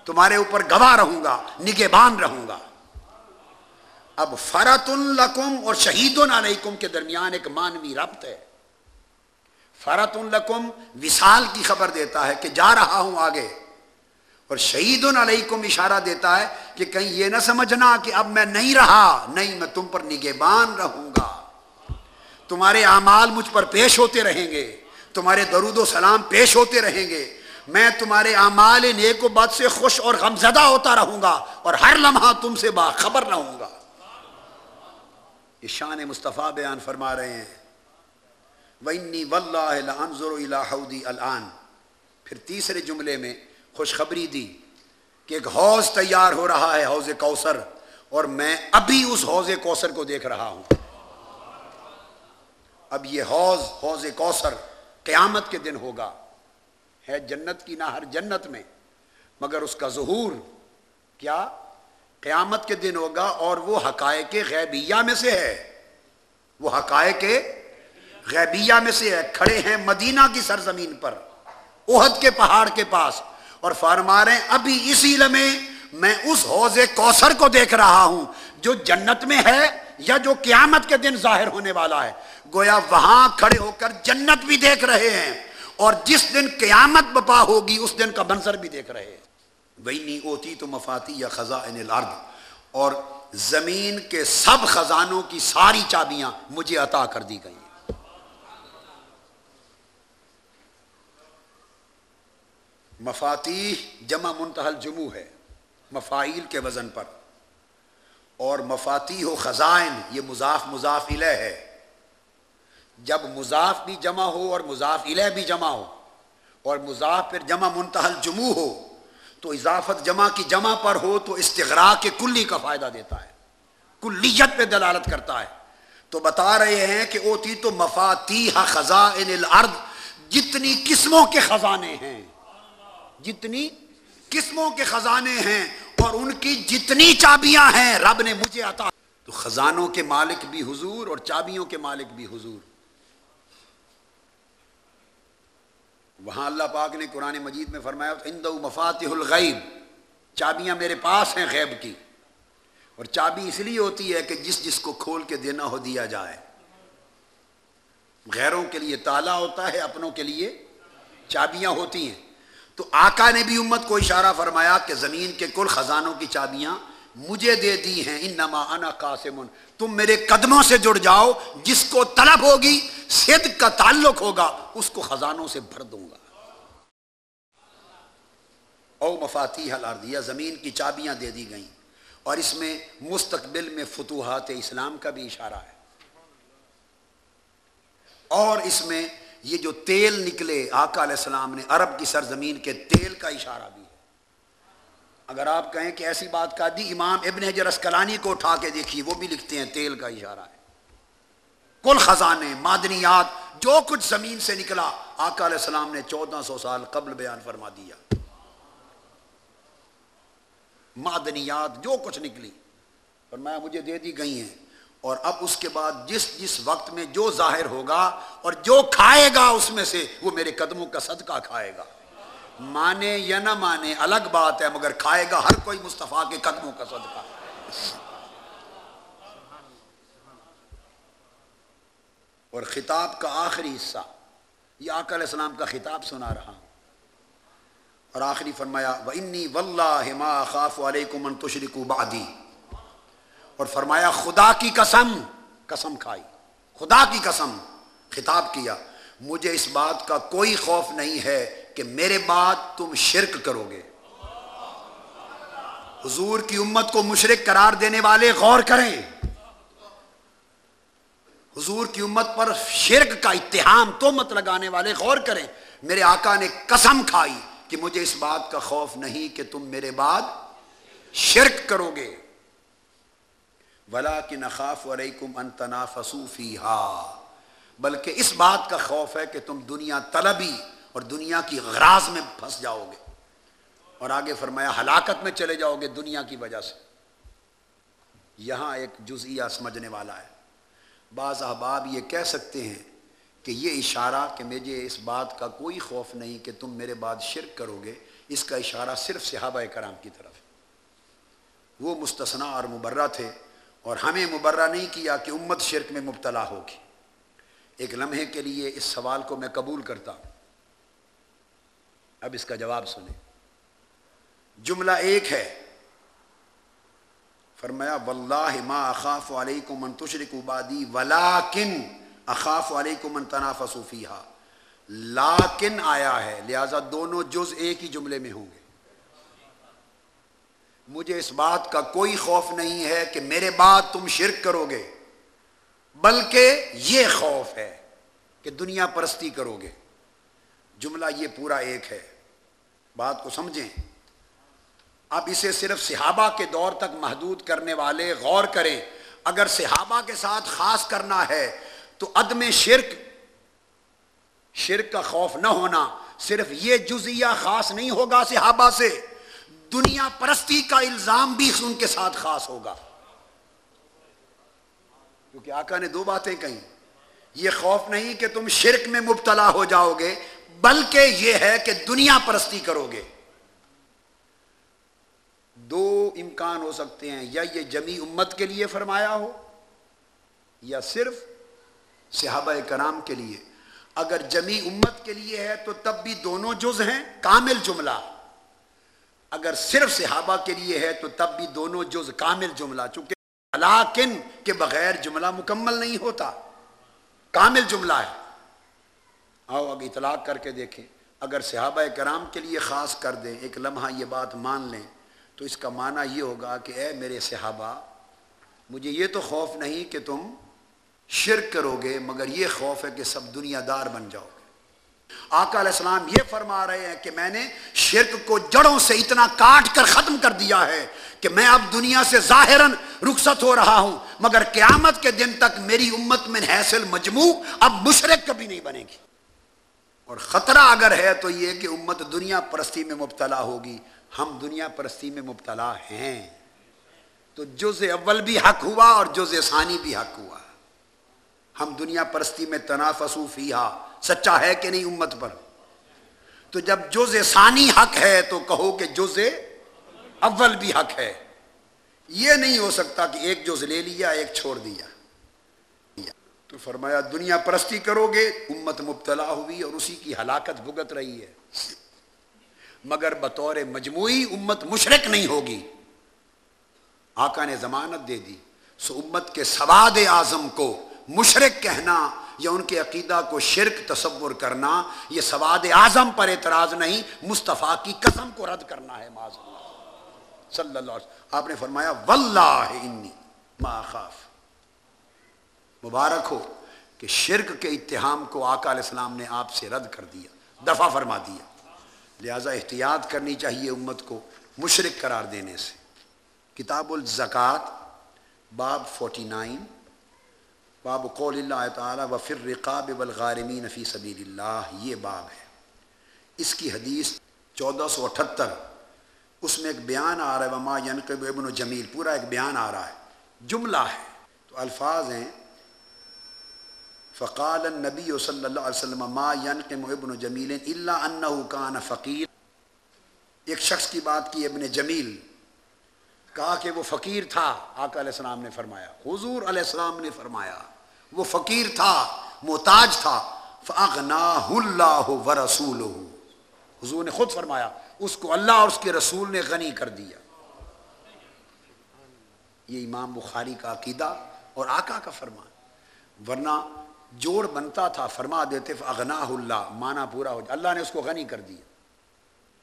تمہارے اوپر گواہ رہوں گا، نگہبان رہوں گا۔ اب فرت القم اور شہید علیکم کے درمیان ایک مانوی ربط ہے۔ فرت القم وصال کی خبر دیتا ہے کہ جا رہا ہوں آگے۔ اور شہید علیکم اشارہ دیتا ہے کہ کہیں یہ نہ سمجھنا کہ اب میں نہیں رہا، نہیں، میں تم پر نگہبان رہوں گا۔ تمہارے اعمال مجھ پر پیش ہوتے رہیں گے، تمہارے درود و سلام پیش ہوتے رہیں گے۔ میں تمہارے اعمال نیک و بد سے خوش اور غمزدہ ہوتا رہوں گا اور ہر لمحہ تم سے باخبر رہوں گا۔ شان مصطفیٰ بیان فرما رہے ہیں۔ وَإِنِّي وَاللَّهِ لَأَنظُرُ إِلَىٰ حَوْدِي الْآن۔ پھر تیسرے جملے میں خوشخبری دی کہ ایک حوض تیار ہو رہا ہے حوض کوثر اور میں ابھی اس حوض کوثر کو دیکھ رہا ہوں۔ اب یہ حوض حوض کوثر قیامت کے دن ہوگا۔ ہے جنت کی نہ ہر جنت میں، مگر اس کا ظہور۔ کیا قیامت کے دن ہوگا اور وہ حقائق غیبیہ میں سے ہے؟ وہ حقائق غیبیہ میں سے ہے۔ کھڑے ہیں مدینہ کی سرزمین پر، احد کے پہاڑ کے پاس اور فرما رہے ہیں، ابھی اسی لمحے میں اس حوض کوثر کو دیکھ رہا ہوں، جو جنت میں ہے یا جو قیامت کے دن ظاہر ہونے والا ہے۔ گویا وہاں کھڑے ہو کر جنت بھی دیکھ رہے ہیں۔ اور جس دن قیامت بپا ہوگی، اس دن کا منظر بھی دیکھ رہے ہیں۔ وہی اوتی تو مفاتی یا خزاں اور زمین کے سب خزانوں کی ساری چابیاں مجھے عطا کر دی گئی مفاتی جمع منتحل جموں ہے مفائل کے وزن پر۔ اور مفاتی ہو خزائن، یہ مضاف مضاف الہ ہے۔ جب مضاف بھی جمع ہو اور مضاف الہ بھی جمع ہو اور مضاف پھر جمع منتحل جموں ہو، تو اضافت جمع کی جمع پر ہو تو استغراق کے کلی کا فائدہ دیتا ہے، کلیت پہ دلالت کرتا ہے۔ تو بتا رہے ہیں کہ اوتی تو مفاتی خزائن الارض جتنی قسموں کے خزانے ہیں، جتنی قسموں کے خزانے ہیں اور ان کی جتنی چابیاں ہیں، رب نے مجھے عطا تو خزانوں کے مالک بھی حضور اور چابیوں کے مالک بھی حضور۔ وہاں اللہ پاک نے قرآن مجید میں فرمایا مفاتح الغیب، چابیاں میرے پاس ہیں غیب کی۔ اور چابی اس لیے ہوتی ہے کہ جس جس کو کھول کے دینا ہو، دیا جائے۔ غیروں کے لیے تالا ہوتا ہے، اپنوں کے لیے چابیاں ہوتی ہیں۔ تو آقا نے بھی امت کو اشارہ فرمایا کہ زمین کے کل خزانوں کی چابیاں مجھے دے دی ہیں، انما انا قاسم تم میرے قدموں سے جڑ جاؤ، جس کو طلب ہوگی، صدق کا تعلق ہوگا، اس کو خزانوں سے بھر دوں گا۔ او مفاتی الارض زمین کی چابیاں دے دی گئیں۔ اور اس میں مستقبل میں فتوحات اسلام کا بھی اشارہ ہے۔ اور اس میں یہ جو تیل نکلے، آقا علیہ السلام نے عرب کی سرزمین کے تیل کا اشارہ بھی۔ اگر آپ کہیں کہ ایسی بات کا دی، امام ابن حجر اسکلانی کو اٹھا کے دیکھیے وہ بھی لکھتے ہیں، تیل کا اشارہ ہے۔ کل خزانے معدنیات جو کچھ زمین سے نکلا، آقا علیہ السلام نے چودہ سو سال قبل بیان فرما دیا۔ معدنیات جو کچھ نکلی۔ فرمایا، مجھے دے دی گئی ہیں۔ اور اب اس کے بعد جس جس وقت میں جو ظاہر ہوگا اور جو کھائے گا اس میں سے، وہ میرے قدموں کا صدقہ کھائے گا۔ مانے یا نہ مانے، الگ بات ہے، مگر کھائے گا ہر کوئی مصطفیٰ کے قدموں کا صدقہ۔ اور خطاب کا آخری حصہ، یہ آقا علیہ السلام کا خطاب سنا رہا ہوں۔ اور آخری فرمایا، وَإِنِّي وَاللَّهِ مَا خَافُ عَلَيْكُمْ مَن تُشْرِكُوا بَعْدِي۔ اور فرمایا، خدا کی قسم قسم کھائی۔ خدا کی قسم، خطاب کیا۔ مجھے اس بات کا کوئی خوف نہیں ہے کہ میرے بعد تم شرک کرو گے۔ حضور کی امت کو مشرک قرار دینے والے غور کریں۔ حضور کی امت پر شرک کا اتحام تو مت لگانے والے غور کریں۔ میرے آقا نے قسم کھائی کہ مجھے اس بات کا خوف نہیں کہ تم میرے بعد شرک کرو گے۔ ولا کہ نخاف علیکم انتنا فصوفی بلکہ اس بات کا خوف ہے کہ تم دنیا طلبی اور دنیا کی غراز میں پھنس جاؤ گے۔ اور آگے فرمایا، ہلاکت میں چلے جاؤ گے دنیا کی وجہ سے۔ یہاں ایک جزیہ سمجھنے والا ہے۔ بعض احباب یہ کہہ سکتے ہیں کہ یہ اشارہ کہ مجھے اس بات کا کوئی خوف نہیں کہ تم میرے بعد شرک کرو گے، اس کا اشارہ صرف صحابہ کرام کی طرف ہے۔ وہ مستثنا اور مبرہ تھے اور ہمیں مبرہ نہیں کیا کہ امت شرک میں مبتلا ہوگی ایک لمحے کے لیے اس سوال کو میں قبول کرتا ہوں۔ اب اس کا جواب سنیں۔ جملہ ایک ہے۔ فرمایا، واللہ ما اخاف علیکم من تشرک بادی ولیکن اخاف علیکم من تنافسوا فیہا۔ لیکن آیا ہے، لہذا دونوں جز ایک ہی جملے میں ہوں گے۔ مجھے اس بات کا کوئی خوف نہیں ہے کہ میرے بعد تم شرک کرو گے، بلکہ یہ خوف ہے کہ دنیا پرستی کرو گے۔ جملہ یہ پورا ایک ہے۔ بات کو سمجھیں۔ اب اسے صرف صحابہ کے دور تک محدود کرنے والے غور کریں۔ اگر صحابہ کے ساتھ خاص کرنا ہے تو عدم شرک شرک کا خوف نہ ہونا صرف یہ جزیہ خاص نہیں ہوگا صحابہ سے۔ دنیا پرستی کا الزام بھی ان کے ساتھ خاص ہوگا۔ کیونکہ آقا نے دو باتیں کہیں۔ یہ خوف نہیں کہ تم شرک میں مبتلا ہو جاؤ گے۔ بلکہ یہ ہے کہ دنیا پرستی کرو گے۔ دو امکان ہو سکتے ہیں، یا یہ جمی امت کے لیے فرمایا ہو، یا صرف صحابہ کرام کے لیے۔ اگر جمی امت کے لیے ہے تو تب بھی دونوں جز ہیں، کامل جملہ۔ اگر صرف صحابہ کے لیے ہے تو تب بھی دونوں جز کامل جملہ، چونکہ علاقن کے بغیر جملہ مکمل نہیں ہوتا۔ کامل جملہ ہے۔ آؤ اب اطلاق کر کے دیکھیں۔ اگر صحابہ کرام کے لیے خاص کر دیں، ایک لمحہ یہ بات مان لیں، تو اس کا معنی یہ ہوگا کہ اے میرے صحابہ، مجھے یہ تو خوف نہیں کہ تم شرک کرو گے مگر یہ خوف ہے کہ سب دنیا دار بن جاؤ گے۔ آقا علیہ السلام یہ فرما رہے ہیں کہ میں نے شرک کو جڑوں سے اتنا کاٹ کر ختم کر دیا ہے کہ میں اب دنیا سے ظاہراً رخصت ہو رہا ہوں، مگر قیامت کے دن تک میری امت میں حیصل مجموع اب مشرق کبھی نہیں بنے گی۔ اور خطرہ اگر ہے تو یہ کہ امت دنیا پرستی میں مبتلا ہوگی۔ ہم دنیا پرستی میں مبتلا ہیں۔ تو جز اول بھی حق ہوا اور جز ثانی بھی حق ہوا۔ ہم دنیا پرستی میں تنافسو فیہا۔ سچا ہے کہ نہیں امت پر؟ تو جب جز ثانی حق ہے تو کہو کہ جز اول بھی حق ہے۔ یہ نہیں ہو سکتا کہ ایک جز لے لیا، ایک چھوڑ دیا۔ تو فرمایا، دنیا پرستی کرو گے، امت مبتلا ہوئی اور اسی کی ہلاکت بھگت رہی ہے۔ مگر بطور مجموعی امت مشرق نہیں ہوگی۔ آقا نے ضمانت دے دی، سو امت کے سواد اعظم کو مشرق کہنا یا ان کے عقیدہ کو شرک تصور کرنا، یہ سواد اعظم پر اعتراض نہیں، مصطفیٰ کی قسم کو رد کرنا ہے، معاذ اللہ۔ صلی اللہ علیہ وسلم۔ آپ نے فرمایا، واللہ انی ما خاف مبارک ہو کہ شرک کے اتحام کو آقا علیہ السلام نے آپ سے رد کر دیا، دفع فرما دیا۔ لہذا احتیاط کرنی چاہیے امت کو مشرق قرار دینے سے۔ کتاب الزکوٰۃ باب فورٹی نائن باب قول اللہ تعالیٰ و فر رقاب بالغارمین فی سبیل اللہ۔ یہ باب ہے۔ اس کی حدیث چودہ سو اٹھتر۔ اس میں ایک بیان آ رہا ہے، وما ینقب ابن و جمیل پورا ایک بیان آ رہا ہے۔ جملہ ہے۔ تو الفاظ ہیں۔ فقال النبی صلی اللہ علیہ وسلم، ما یعنی ینقم ابن جمیل، الا انه کان فقیر۔ ایک شخص کی بات کی، ابن جمیل۔ کہا کہ وہ فقیر تھا، آقا علیہ السلام نے فرمایا۔ حضور علیہ السلام نے فرمایا، وہ فقیر تھا، محتاج تھا۔ فاغناہ اللہ ورسولہ حضور نے خود فرمایا، اس کو اللہ اور اس کے رسول نے غنی کر دیا۔ یہ امام بخاری کا عقیدہ اور آقا کا فرمان۔ ورنہ جوڑ بنتا تھا، فرما دیتے اغناہ اللہ مانا پورا ہو جائے۔ اللہ نے اس کو غنی کر دیا۔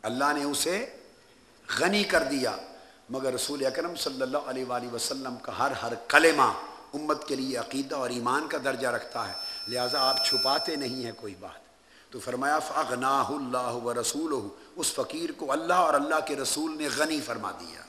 اللہ نے اسے غنی کر دیا۔ مگر رسول اکرم صلی اللہ علیہ وآلہ وسلم کا ہر ہر کلمہ امت کے لیے عقیدہ اور ایمان کا درجہ رکھتا ہے۔ لہٰذا آپ چھپاتے نہیں ہیں کوئی بات۔ تو فرمایا فغناہ اللہ و رسول اس فقیر کو اللہ اور اللہ کے رسول نے غنی فرما دیا۔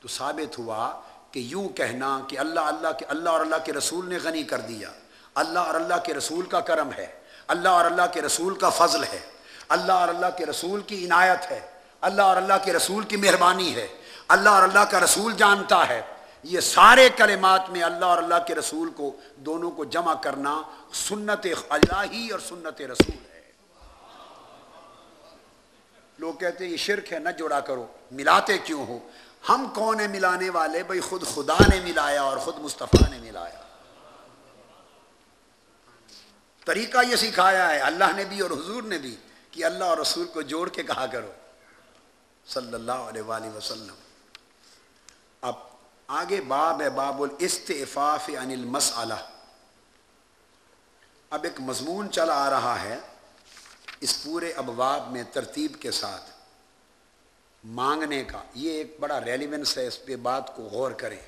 تو ثابت ہوا کہ یوں کہنا کہ اللہ اللہ کے، اللہ اور اللہ کے رسول نے غنی کر دیا۔ اللہ اور اللہ کے رسول کا کرم ہے، اللہ اور اللہ کے رسول کا فضل ہے، اللہ اور اللہ کے رسول کی عنایت ہے، اللہ اور اللہ کے رسول کی مہربانی ہے، اللہ اور اللہ کا رسول جانتا ہے۔ یہ سارے کلمات میں اللہ اور اللہ کے رسول کو، دونوں کو جمع کرنا سنت اللہ اور سنت رسول ہے۔ لوگ کہتے ہیں، یہ شرک ہے، نہ جوڑا کرو۔ ملاتے کیوں ہو؟ ہم کون ہیں ملانے والے؟ بھائی خود خدا نے ملایا اور خود مصطفیٰ نے ملایا۔ طریقہ یہ سکھایا ہے، اللہ نے بھی اور حضور نے بھی کہ اللہ اور رسول کو جوڑ کے کہا کرو۔ صلی اللہ علیہ وآلہ وسلم۔ اب آگے باب ہے، باب الاستعفاف عن المسئلہ اب ایک مضمون چلا آ رہا ہے اس پورے ابواب میں ترتیب کے ساتھ۔ مانگنے کا، یہ ایک بڑا ریلیونس ہے، اس پہ بات کو غور کریں۔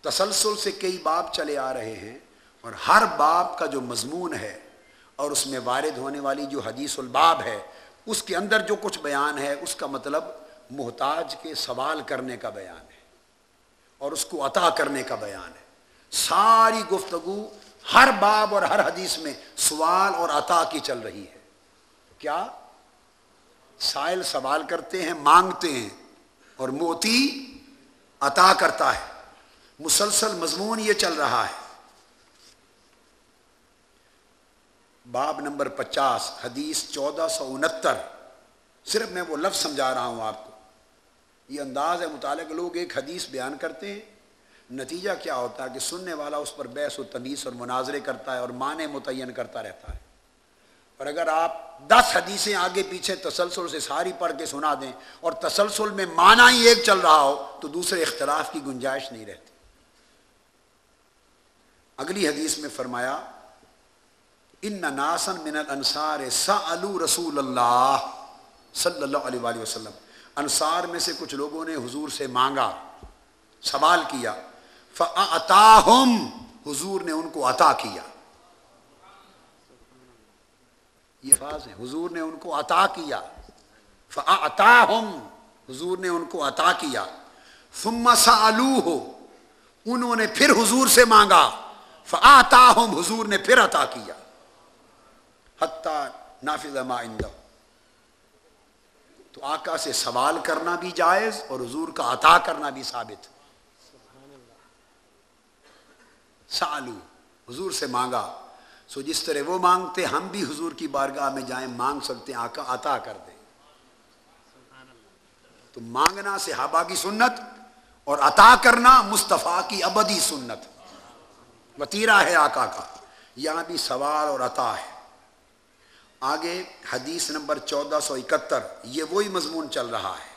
تسلسل سے کئی باب چلے آ رہے ہیں۔ اور ہر باب کا جو مضمون ہے اور اس میں وارد ہونے والی جو حدیث الباب ہے، اس کے اندر جو کچھ بیان ہے، اس کا مطلب محتاج کے سوال کرنے کا بیان ہے اور اس کو عطا کرنے کا بیان ہے۔ ساری گفتگو ہر باب اور ہر حدیث میں سوال اور عطا کی چل رہی ہے۔ کیا؟ سائل سوال کرتے ہیں، مانگتے ہیں اور موتی عطا کرتا ہے۔ مسلسل مضمون یہ چل رہا ہے۔ باب نمبر پچاس، حدیث چودہ سو انہتر۔ صرف میں وہ لفظ سمجھا رہا ہوں آپ کو۔ یہ انداز ہے مطالعہ لوگ ایک حدیث بیان کرتے ہیں۔ نتیجہ کیا ہوتا ہے کہ سننے والا اس پر بحث و تمیز اور مناظرے کرتا ہے اور معنی متعین کرتا رہتا ہے۔ اور اگر آپ دس حدیثیں آگے پیچھے تسلسل سے ساری پڑھ کے سنا دیں اور تسلسل میں معنی ہی ایک چل رہا ہو، تو دوسرے اختلاف کی گنجائش نہیں رہتی۔ اگلی حدیث میں فرمایا ان ناسن من الانصار سالو رسول اللہ صلی اللہ علیہ وآلہ وسلم انصار میں سے کچھ لوگوں نے حضور سے مانگا سوال کیا فَأَعْتَاهُمْ حضور نے ان کو عطا کیا یہ فاظ ہے حضور نے ان کو عطا کیا فَأَعْتَاهُمْ حضور نے ان کو عطا کیا ثُمَّ سَأَلُوهُ انہوں نے پھر حضور سے مانگا فَأَعْتَاهُمْ حضور نے پھر عطا کیا حتی نافذ ما اندہ تو آقا سے سوال کرنا بھی جائز اور حضور کا عطا کرنا بھی ثابت۔ سالو حضور سے مانگا۔ سو جس طرح وہ مانگتے، ہم بھی حضور کی بارگاہ میں جائیں، مانگ سکتے ہیں، آقا عطا کر دیں۔ تو مانگنا صحابہ کی سنت اور عطا کرنا مصطفیٰ کی ابدی سنت۔ وطیرہ ہے آقا کا۔ یہاں بھی سوال اور عطا ہے۔ آگے حدیث نمبر چودہ سو اکہتر یہ وہی مضمون چل رہا ہے۔